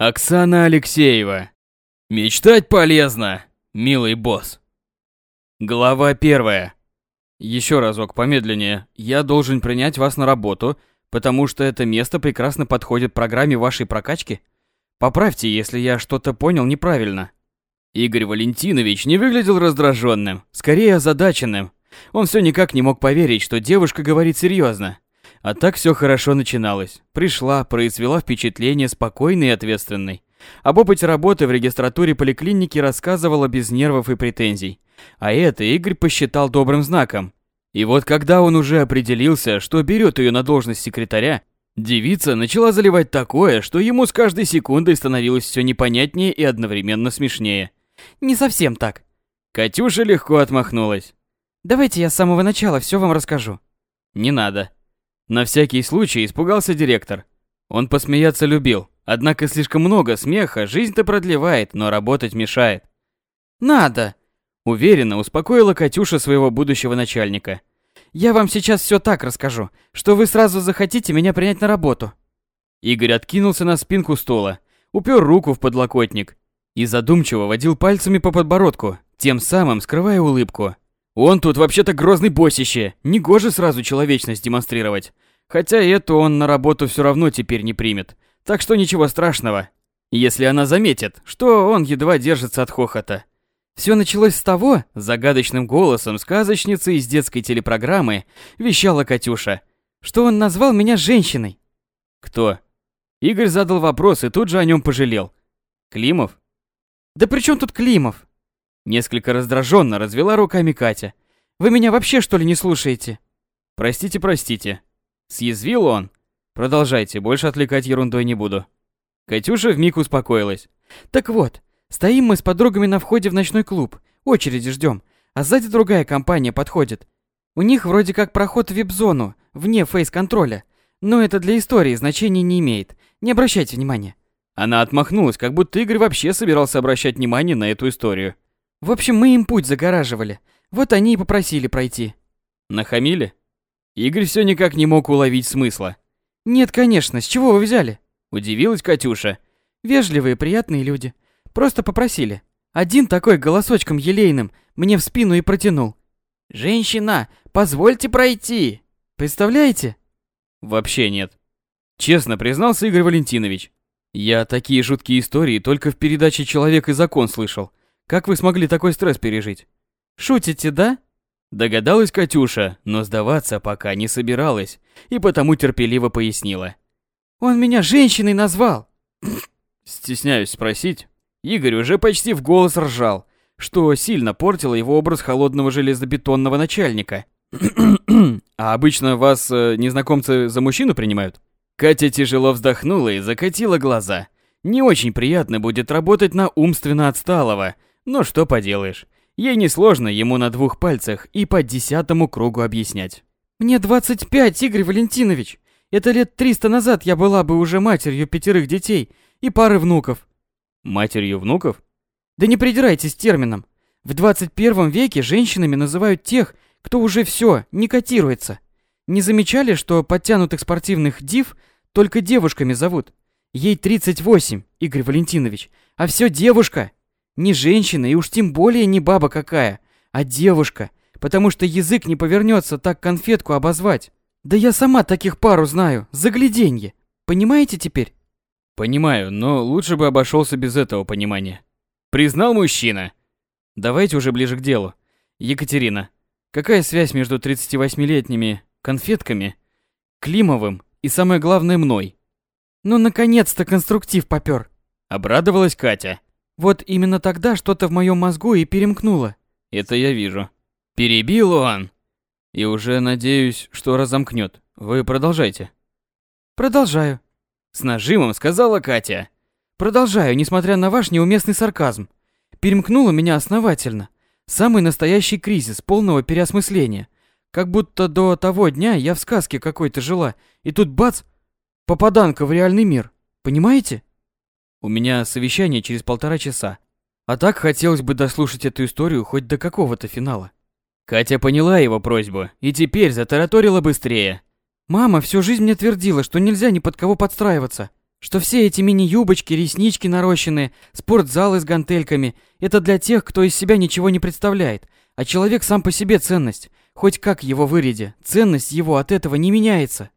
Оксана Алексеева. Мечтать полезно, милый босс. Глава первая. Еще разок помедленнее. Я должен принять вас на работу, потому что это место прекрасно подходит программе вашей прокачки. Поправьте, если я что-то понял неправильно. Игорь Валентинович не выглядел раздраженным, скорее озадаченным. Он все никак не мог поверить, что девушка говорит серьезно. А так все хорошо начиналось. Пришла, произвела впечатление спокойной и ответственной. Об опыте работы в регистратуре поликлиники рассказывала без нервов и претензий. А это Игорь посчитал добрым знаком. И вот когда он уже определился, что берет ее на должность секретаря, девица начала заливать такое, что ему с каждой секундой становилось все непонятнее и одновременно смешнее. Не совсем так. Катюша легко отмахнулась. Давайте я с самого начала все вам расскажу. Не надо. На всякий случай испугался директор. Он посмеяться любил, однако слишком много смеха жизнь-то продлевает, но работать мешает. Надо, уверенно успокоила Катюша своего будущего начальника. Я вам сейчас все так расскажу, что вы сразу захотите меня принять на работу. Игорь откинулся на спинку стула, упер руку в подлокотник и задумчиво водил пальцами по подбородку, тем самым скрывая улыбку. Он тут вообще-то грозный боссище, негоже сразу человечность демонстрировать. Хотя эту он на работу все равно теперь не примет, так что ничего страшного. Если она заметит, что он едва держится от хохота. Все началось с того, загадочным голосом сказочницы из детской телепрограммы вещала Катюша, что он назвал меня женщиной. Кто? Игорь задал вопрос и тут же о нем пожалел. Климов? Да при чем тут Климов? Несколько раздраженно развела руками Катя. «Вы меня вообще что ли не слушаете?» «Простите, простите». Съязвил он. Продолжайте, больше отвлекать ерундой не буду. Катюша вмиг успокоилась. «Так вот, стоим мы с подругами на входе в ночной клуб, очереди ждем, а сзади другая компания подходит. У них вроде как проход в вип-зону, вне фейс-контроля, но это для истории значения не имеет, не обращайте внимания». Она отмахнулась, как будто Игорь вообще собирался обращать внимание на эту историю. В общем, мы им путь загораживали. Вот они и попросили пройти. Нахамили? Игорь все никак не мог уловить смысла. Нет, конечно, с чего вы взяли? Удивилась Катюша. Вежливые, приятные люди. Просто попросили. Один такой голосочком елейным мне в спину и протянул. «Женщина, позвольте пройти!» Представляете? Вообще нет. Честно признался Игорь Валентинович. Я такие жуткие истории только в передаче «Человек и закон» слышал. Как вы смогли такой стресс пережить? Шутите, да? Догадалась Катюша, но сдаваться пока не собиралась, и потому терпеливо пояснила. Он меня женщиной назвал. Стесняюсь спросить. Игорь уже почти в голос ржал, что сильно портило его образ холодного железобетонного начальника. а обычно вас э, незнакомцы за мужчину принимают? Катя тяжело вздохнула и закатила глаза. Не очень приятно будет работать на умственно отсталого, но что поделаешь, ей несложно ему на двух пальцах и по десятому кругу объяснять. «Мне 25, Игорь Валентинович. Это лет 300 назад я была бы уже матерью пятерых детей и пары внуков». «Матерью внуков?» «Да не придирайтесь термином. В 21 веке женщинами называют тех, кто уже все, не котируется. Не замечали, что подтянутых спортивных див только девушками зовут? Ей 38, Игорь Валентинович, а все девушка. Не женщина и уж тем более не баба какая, а девушка, потому что язык не повернется так конфетку обозвать. Да я сама таких пару знаю, загляденье. Понимаете теперь? Понимаю, но лучше бы обошелся без этого понимания. Признал мужчина. Давайте уже ближе к делу. Екатерина, какая связь между 38-летними конфетками, Климовым и, самое главное, мной? Ну, наконец-то конструктив попёр. Обрадовалась Катя. Вот именно тогда что-то в моем мозгу и перемкнуло. Это я вижу. Перебил он. И уже надеюсь, что разомкнет. Вы продолжайте. Продолжаю. С нажимом сказала Катя. Продолжаю, несмотря на ваш неуместный сарказм. Перемкнуло меня основательно. Самый настоящий кризис полного переосмысления. Как будто до того дня я в сказке какой-то жила, и тут бац, попаданка в реальный мир. Понимаете? У меня совещание через полтора часа. А так хотелось бы дослушать эту историю хоть до какого-то финала. Катя поняла его просьбу и теперь затараторила быстрее. Мама всю жизнь мне твердила, что нельзя ни под кого подстраиваться. Что все эти мини-юбочки, реснички нарощенные, спортзалы с гантельками – это для тех, кто из себя ничего не представляет, а человек сам по себе ценность. Хоть как его выряди, ценность его от этого не меняется.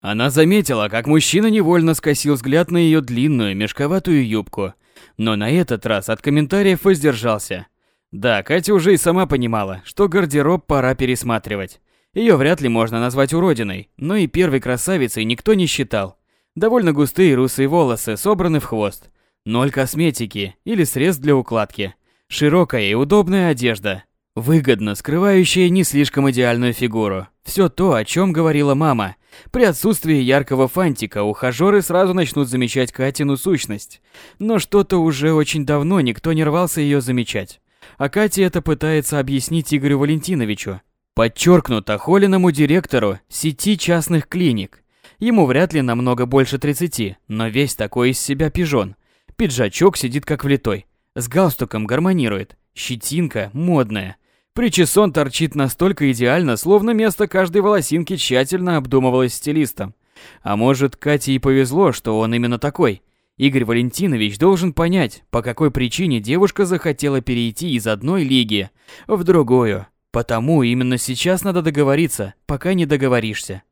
Она заметила, как мужчина невольно скосил взгляд на ее длинную мешковатую юбку, но на этот раз от комментариев воздержался. Да, Катя уже и сама понимала, что гардероб пора пересматривать. Ее вряд ли можно назвать уродиной, но и первой красавицей никто не считал. Довольно густые русые волосы собраны в хвост. Ноль косметики или средств для укладки. Широкая и удобная одежда. Выгодно скрывающая не слишком идеальную фигуру. Все то, о чем говорила мама. При отсутствии яркого фантика ухажеры сразу начнут замечать Катину сущность. Но что-то уже очень давно никто не рвался ее замечать. А Катя это пытается объяснить Игорю Валентиновичу. Подчеркнуто холеному директору сети частных клиник. Ему вряд ли намного больше 30, но весь такой из себя пижон. Пиджачок сидит как влитой. С галстуком гармонирует. Щетинка модная. Причесон торчит настолько идеально, словно место каждой волосинки тщательно обдумывалось стилистом. А может, Кате и повезло, что он именно такой. Игорь Валентинович должен понять, по какой причине девушка захотела перейти из одной лиги в другую. Потому именно сейчас надо договориться, пока не договоришься.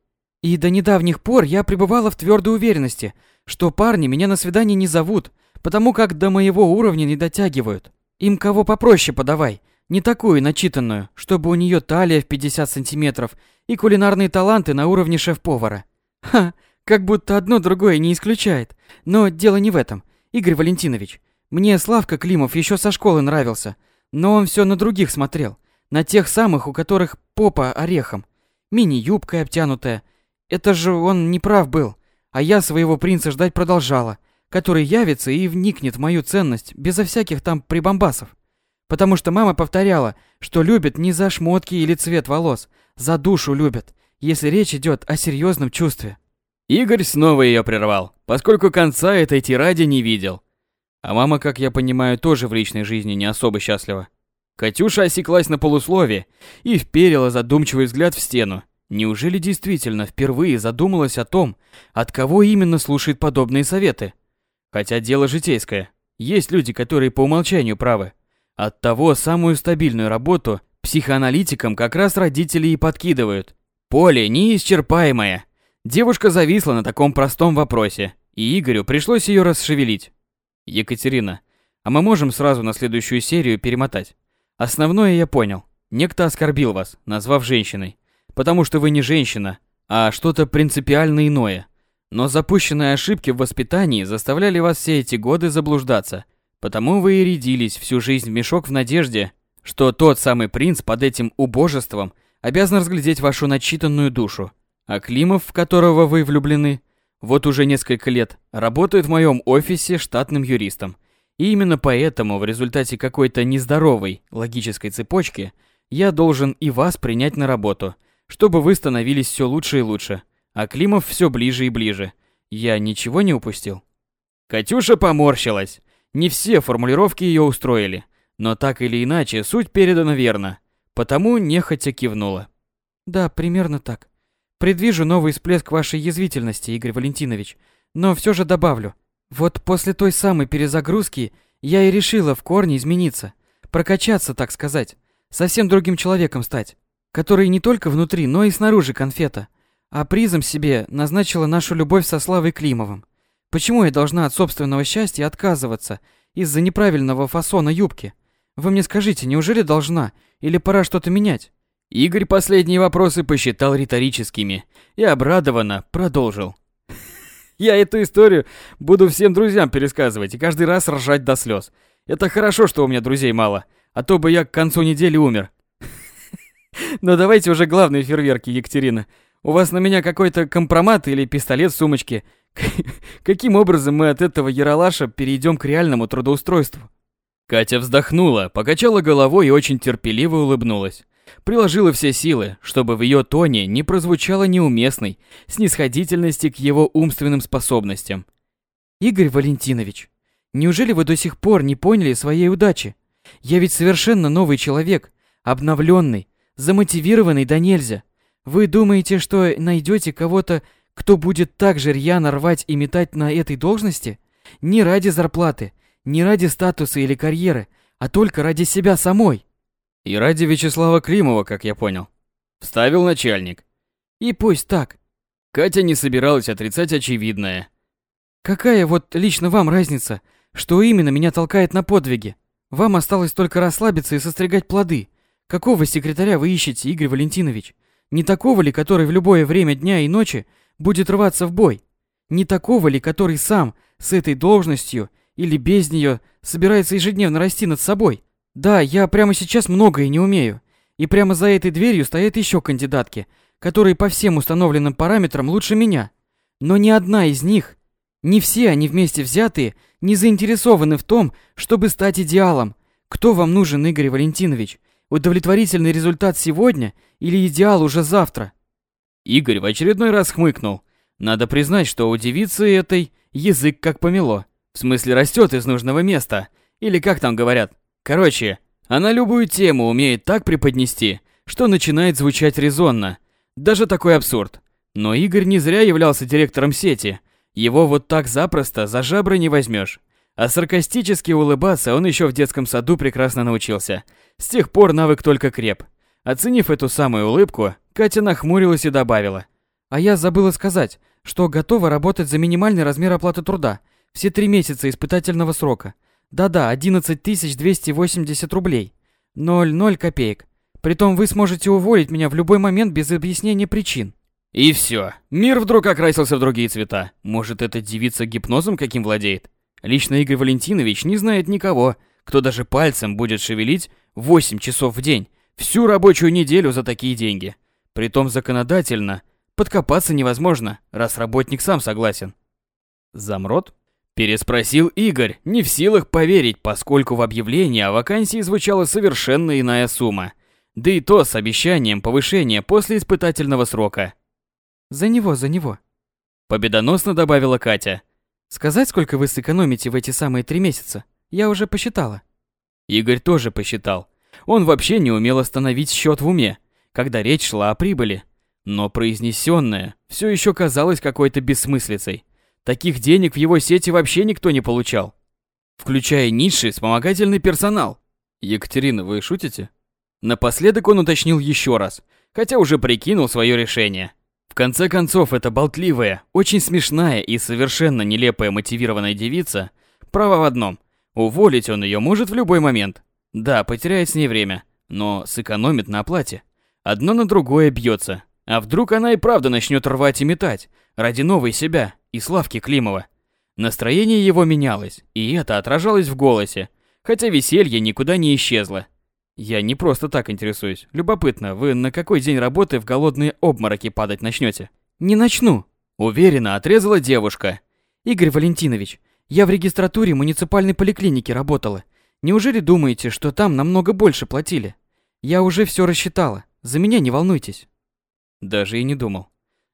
И до недавних пор я пребывала в твердой уверенности, что парни меня на свидание не зовут, потому как до моего уровня не дотягивают. Им кого попроще подавай, не такую начитанную, чтобы у нее талия в 50 сантиметров и кулинарные таланты на уровне шеф-повара. Ха, как будто одно другое не исключает. Но дело не в этом. Игорь Валентинович, мне Славка Климов еще со школы нравился, но он все на других смотрел, на тех самых, у которых попа орехом, мини-юбкой обтянутая, это же он не прав был, а я своего принца ждать продолжала, который явится и вникнет в мою ценность безо всяких там прибамбасов. Потому что мама повторяла, что любит не за шмотки или цвет волос, за душу любит, если речь идет о серьезном чувстве. Игорь снова ее прервал, поскольку конца этой тираде не видел. А мама, как я понимаю, тоже в личной жизни не особо счастлива. Катюша осеклась на полуслове и вперила задумчивый взгляд в стену, Неужели действительно впервые задумалась о том, от кого именно слушает подобные советы? Хотя дело житейское. Есть люди, которые по умолчанию правы. От того самую стабильную работу психоаналитикам как раз родители и подкидывают. Поле неисчерпаемое. Девушка зависла на таком простом вопросе, и Игорю пришлось ее расшевелить. Екатерина, а мы можем сразу на следующую серию перемотать? Основное я понял. Некто оскорбил вас, назвав женщиной потому что вы не женщина, а что-то принципиально иное. Но запущенные ошибки в воспитании заставляли вас все эти годы заблуждаться. Потому вы и рядились всю жизнь в мешок в надежде, что тот самый принц под этим убожеством обязан разглядеть вашу начитанную душу. А Климов, в которого вы влюблены, вот уже несколько лет работает в моем офисе штатным юристом. И именно поэтому в результате какой-то нездоровой логической цепочки я должен и вас принять на работу – чтобы вы становились все лучше и лучше, а Климов все ближе и ближе. Я ничего не упустил. Катюша поморщилась. Не все формулировки ее устроили, но так или иначе суть передана верно, потому нехотя кивнула. Да, примерно так. Предвижу новый всплеск вашей язвительности, Игорь Валентинович, но все же добавлю. Вот после той самой перезагрузки я и решила в корне измениться, прокачаться, так сказать, совсем другим человеком стать который не только внутри, но и снаружи конфета. А призом себе назначила нашу любовь со Славой Климовым. Почему я должна от собственного счастья отказываться из-за неправильного фасона юбки? Вы мне скажите, неужели должна? Или пора что-то менять? Игорь последние вопросы посчитал риторическими и обрадованно продолжил. Я эту историю буду всем друзьям пересказывать и каждый раз ржать до слез. Это хорошо, что у меня друзей мало, а то бы я к концу недели умер. Но давайте уже главные фейерверки, Екатерина. У вас на меня какой-то компромат или пистолет в сумочке. Каким образом мы от этого яролаша перейдем к реальному трудоустройству? Катя вздохнула, покачала головой и очень терпеливо улыбнулась. Приложила все силы, чтобы в ее тоне не прозвучало неуместной снисходительности к его умственным способностям. «Игорь Валентинович, неужели вы до сих пор не поняли своей удачи? Я ведь совершенно новый человек, обновленный, замотивированный да нельзя. Вы думаете, что найдете кого-то, кто будет так же рьяно рвать и метать на этой должности? Не ради зарплаты, не ради статуса или карьеры, а только ради себя самой. И ради Вячеслава Климова, как я понял. Вставил начальник. И пусть так. Катя не собиралась отрицать очевидное. Какая вот лично вам разница, что именно меня толкает на подвиги? Вам осталось только расслабиться и состригать плоды. Какого секретаря вы ищете, Игорь Валентинович? Не такого ли, который в любое время дня и ночи будет рваться в бой? Не такого ли, который сам с этой должностью или без нее собирается ежедневно расти над собой? Да, я прямо сейчас многое не умею. И прямо за этой дверью стоят еще кандидатки, которые по всем установленным параметрам лучше меня. Но ни одна из них, не все они вместе взятые, не заинтересованы в том, чтобы стать идеалом. Кто вам нужен, Игорь Валентинович? Удовлетворительный результат сегодня или идеал уже завтра? Игорь в очередной раз хмыкнул. Надо признать, что у девицы этой язык как помело. В смысле растет из нужного места. Или как там говорят. Короче, она любую тему умеет так преподнести, что начинает звучать резонно. Даже такой абсурд. Но Игорь не зря являлся директором сети. Его вот так запросто за жабры не возьмешь. А саркастически улыбаться он еще в детском саду прекрасно научился. С тех пор навык только креп. Оценив эту самую улыбку, Катя нахмурилась и добавила. «А я забыла сказать, что готова работать за минимальный размер оплаты труда. Все три месяца испытательного срока. Да-да, 11 280 рублей. 0,0 копеек. Притом вы сможете уволить меня в любой момент без объяснения причин. И все. Мир вдруг окрасился в другие цвета. Может, эта девица гипнозом каким владеет? Лично Игорь Валентинович не знает никого, кто даже пальцем будет шевелить 8 часов в день, всю рабочую неделю за такие деньги. Притом законодательно подкопаться невозможно, раз работник сам согласен. Замрот? Переспросил Игорь, не в силах поверить, поскольку в объявлении о вакансии звучала совершенно иная сумма. Да и то с обещанием повышения после испытательного срока. За него, за него. Победоносно добавила Катя. Сказать, сколько вы сэкономите в эти самые три месяца? Я уже посчитала. Игорь тоже посчитал. Он вообще не умел остановить счет в уме, когда речь шла о прибыли. Но произнесенное все еще казалось какой-то бессмыслицей. Таких денег в его сети вообще никто не получал. Включая низший вспомогательный персонал. Екатерина, вы шутите? Напоследок он уточнил еще раз, хотя уже прикинул свое решение конце концов, эта болтливая, очень смешная и совершенно нелепая мотивированная девица права в одном. Уволить он ее может в любой момент. Да, потеряет с ней время, но сэкономит на оплате. Одно на другое бьется. А вдруг она и правда начнет рвать и метать ради новой себя и Славки Климова. Настроение его менялось, и это отражалось в голосе, хотя веселье никуда не исчезло. Я не просто так интересуюсь. Любопытно, вы на какой день работы в голодные обмороки падать начнете? Не начну. Уверенно отрезала девушка. Игорь Валентинович, я в регистратуре муниципальной поликлиники работала. Неужели думаете, что там намного больше платили? Я уже все рассчитала. За меня не волнуйтесь. Даже и не думал.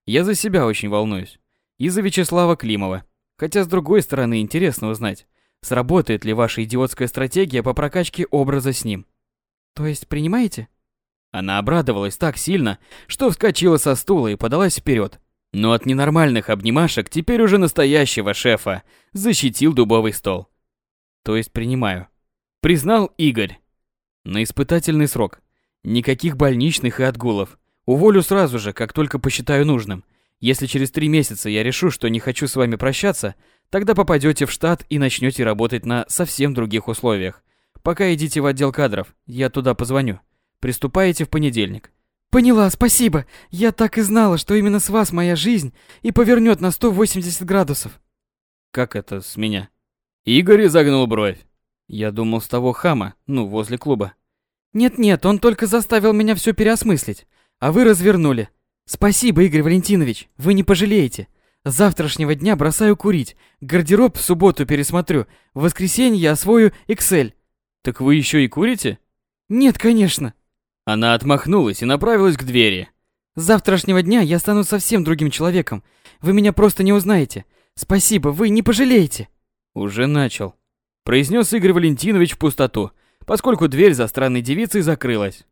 Я за себя очень волнуюсь. И за Вячеслава Климова. Хотя с другой стороны интересно узнать, сработает ли ваша идиотская стратегия по прокачке образа с ним. То есть принимаете? Она обрадовалась так сильно, что вскочила со стула и подалась вперед. Но от ненормальных обнимашек теперь уже настоящего шефа защитил дубовый стол. То есть принимаю. Признал Игорь. На испытательный срок. Никаких больничных и отгулов. Уволю сразу же, как только посчитаю нужным. Если через три месяца я решу, что не хочу с вами прощаться, тогда попадете в штат и начнете работать на совсем других условиях. Пока идите в отдел кадров, я туда позвоню. Приступаете в понедельник. Поняла, спасибо. Я так и знала, что именно с вас моя жизнь и повернет на 180 градусов. Как это с меня? Игорь изогнул бровь. Я думал с того хама, ну, возле клуба. Нет-нет, он только заставил меня все переосмыслить. А вы развернули. Спасибо, Игорь Валентинович, вы не пожалеете. С завтрашнего дня бросаю курить. Гардероб в субботу пересмотрю. В воскресенье освою Excel. Так вы еще и курите? Нет, конечно. Она отмахнулась и направилась к двери. С завтрашнего дня я стану совсем другим человеком. Вы меня просто не узнаете. Спасибо, вы не пожалеете. Уже начал. Произнес Игорь Валентинович в пустоту, поскольку дверь за странной девицей закрылась.